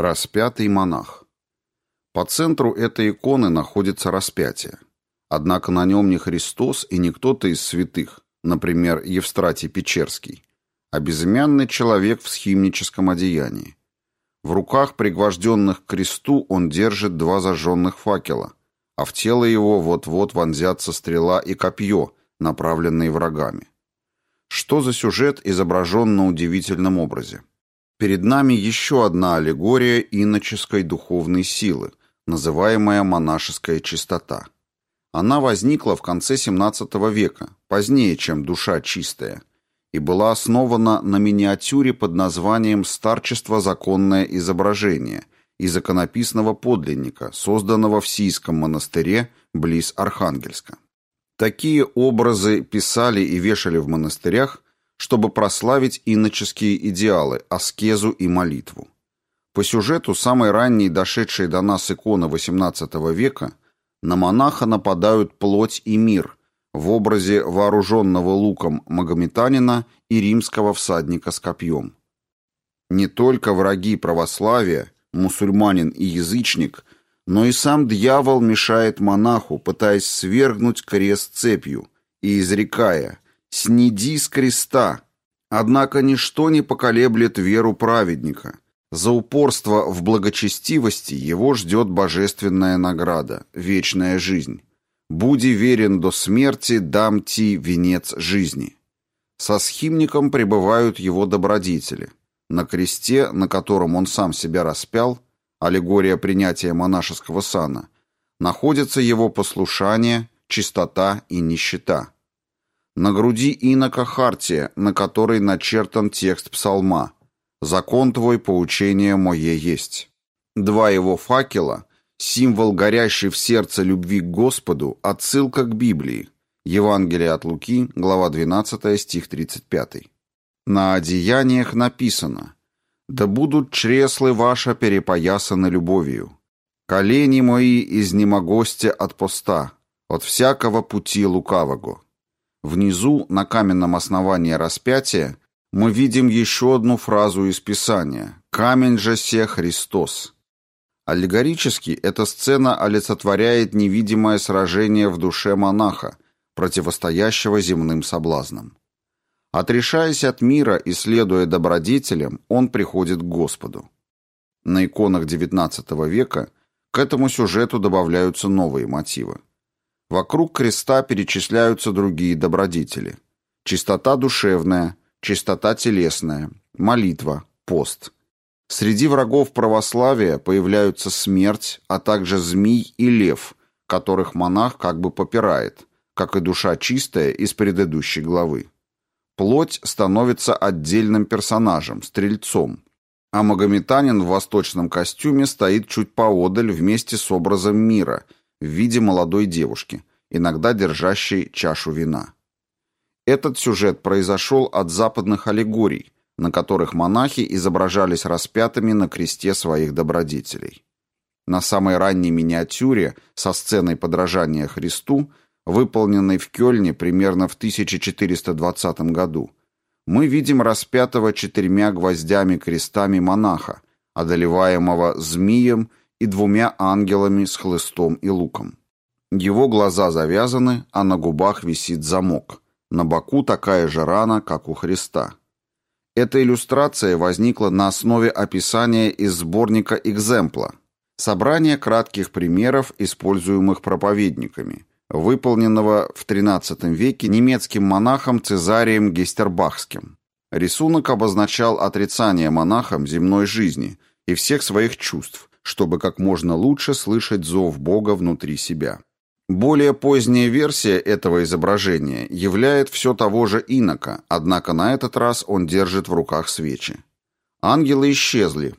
Распятый монах. По центру этой иконы находится распятие. Однако на нем не Христос и не кто-то из святых, например, Евстратий Печерский, а безымянный человек в схимническом одеянии. В руках, пригвожденных к кресту, он держит два зажженных факела, а в тело его вот-вот вонзятся стрела и копье, направленные врагами. Что за сюжет изображен на удивительном образе? Перед нами еще одна аллегория иноческой духовной силы, называемая монашеская чистота. Она возникла в конце XVII века, позднее, чем душа чистая, и была основана на миниатюре под названием «Старчество законное изображение» из иконописного подлинника, созданного в Сийском монастыре близ Архангельска. Такие образы писали и вешали в монастырях, чтобы прославить иноческие идеалы, аскезу и молитву. По сюжету самой ранней дошедшей до нас иконы XVIII века на монаха нападают плоть и мир в образе вооруженного луком магометанина и римского всадника с копьем. Не только враги православия, мусульманин и язычник, но и сам дьявол мешает монаху, пытаясь свергнуть крест цепью и изрекая «Сниди с креста». Однако ничто не поколеблет веру праведника. За упорство в благочестивости его ждет божественная награда, вечная жизнь. «Буди верен до смерти, дам ти венец жизни». Со схимником пребывают его добродетели. На кресте, на котором он сам себя распял, аллегория принятия монашеского сана, находится его послушание, чистота и нищета. На груди инока хартия, на которой начертан текст псалма «Закон твой, поучение мое есть». Два его факела – символ горящей в сердце любви к Господу, отсылка к Библии. Евангелие от Луки, глава 12, стих 35. На одеяниях написано «Да будут чреслы ваши перепоясаны любовью. Колени мои изнемогости от поста, от всякого пути лукавого». Внизу, на каменном основании распятия, мы видим еще одну фразу из Писания «Камень же се Христос». Аллегорически эта сцена олицетворяет невидимое сражение в душе монаха, противостоящего земным соблазнам. Отрешаясь от мира и следуя добродетелям, он приходит к Господу. На иконах XIX века к этому сюжету добавляются новые мотивы. Вокруг креста перечисляются другие добродетели. Чистота душевная, чистота телесная, молитва, пост. Среди врагов православия появляются смерть, а также змей и лев, которых монах как бы попирает, как и душа чистая из предыдущей главы. Плоть становится отдельным персонажем, стрельцом, а магометанин в восточном костюме стоит чуть поодаль вместе с образом мира – в виде молодой девушки, иногда держащей чашу вина. Этот сюжет произошел от западных аллегорий, на которых монахи изображались распятыми на кресте своих добродетелей. На самой ранней миниатюре со сценой подражания Христу, выполненной в Кёльне примерно в 1420 году, мы видим распятого четырьмя гвоздями крестами монаха, одолеваемого змеем и двумя ангелами с хлыстом и луком. Его глаза завязаны, а на губах висит замок. На боку такая же рана, как у Христа. Эта иллюстрация возникла на основе описания из сборника «Экземпла» собрание кратких примеров, используемых проповедниками, выполненного в XIII веке немецким монахом Цезарием Гестербахским. Рисунок обозначал отрицание монахом земной жизни и всех своих чувств, чтобы как можно лучше слышать зов Бога внутри себя. Более поздняя версия этого изображения являет все того же инока, однако на этот раз он держит в руках свечи. Ангелы исчезли,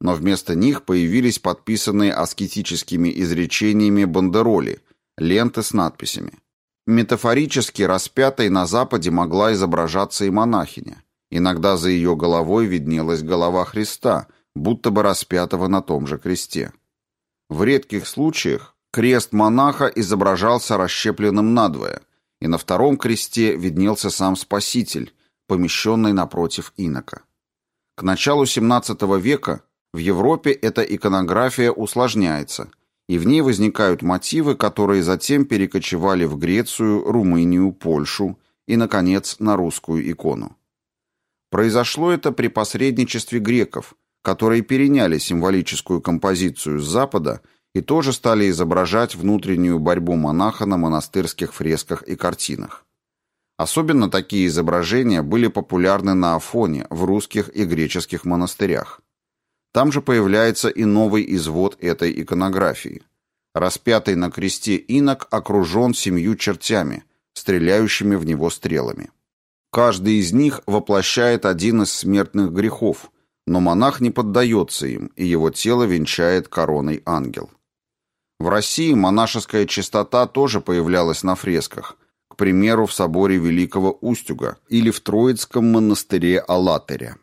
но вместо них появились подписанные аскетическими изречениями бандероли, ленты с надписями. Метафорически распятой на Западе могла изображаться и монахиня. Иногда за ее головой виднелась голова Христа, будто бы распятого на том же кресте. В редких случаях крест монаха изображался расщепленным надвое, и на втором кресте виднелся сам Спаситель, помещенный напротив инока. К началу XVII века В Европе эта иконография усложняется, и в ней возникают мотивы, которые затем перекочевали в Грецию, Румынию, Польшу и, наконец, на русскую икону. Произошло это при посредничестве греков, которые переняли символическую композицию с Запада и тоже стали изображать внутреннюю борьбу монаха на монастырских фресках и картинах. Особенно такие изображения были популярны на Афоне, в русских и греческих монастырях. Там же появляется и новый извод этой иконографии. Распятый на кресте инок окружен семью чертями, стреляющими в него стрелами. Каждый из них воплощает один из смертных грехов, но монах не поддается им, и его тело венчает короной ангел. В России монашеская чистота тоже появлялась на фресках, к примеру, в соборе Великого Устюга или в Троицком монастыре Алатыря.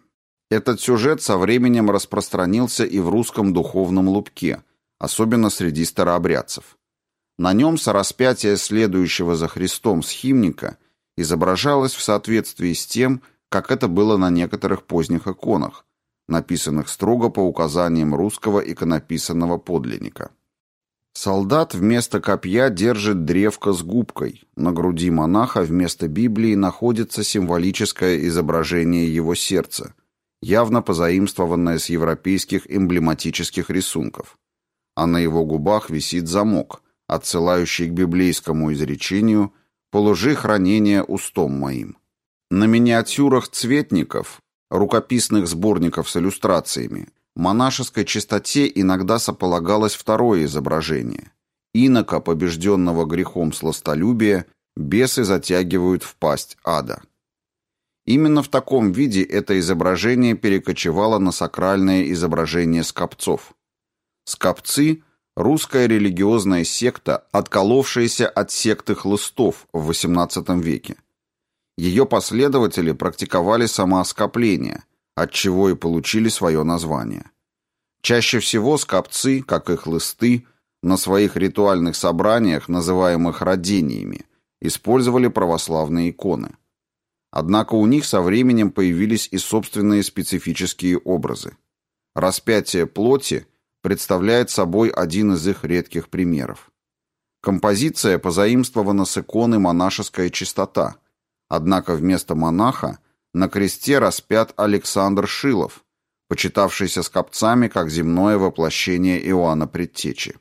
Этот сюжет со временем распространился и в русском духовном лубке, особенно среди старообрядцев. На нем сораспятие следующего за Христом схимника изображалось в соответствии с тем, как это было на некоторых поздних иконах, написанных строго по указаниям русского иконописанного подлинника. Солдат вместо копья держит древко с губкой. На груди монаха вместо Библии находится символическое изображение его сердца, явно позаимствованное с европейских эмблематических рисунков. А на его губах висит замок, отсылающий к библейскому изречению «Положи хранение устом моим». На миниатюрах цветников, рукописных сборников с иллюстрациями, монашеской чистоте иногда сополагалось второе изображение. Инока, побежденного грехом сластолюбия, бесы затягивают в пасть ада. Именно в таком виде это изображение перекочевало на сакральное изображение скопцов. Скопцы – русская религиозная секта, отколовшаяся от секты хлыстов в XVIII веке. Ее последователи практиковали самооскопление, от чего и получили свое название. Чаще всего скопцы, как и хлысты, на своих ритуальных собраниях, называемых родениями, использовали православные иконы. Однако у них со временем появились и собственные специфические образы. Распятие плоти – представляет собой один из их редких примеров. Композиция позаимствована с иконы «Монашеская чистота», однако вместо монаха на кресте распят Александр Шилов, почитавшийся скопцами как земное воплощение Иоанна Предтечи.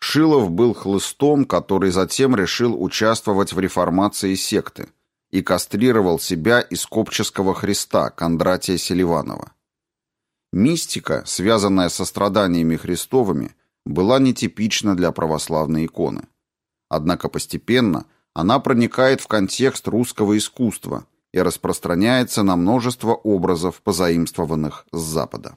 Шилов был хлыстом, который затем решил участвовать в реформации секты и кастрировал себя из копческого Христа Кондратия Селиванова. Мистика, связанная со страданиями Христовыми, была нетипична для православной иконы. Однако постепенно она проникает в контекст русского искусства и распространяется на множество образов, позаимствованных с Запада.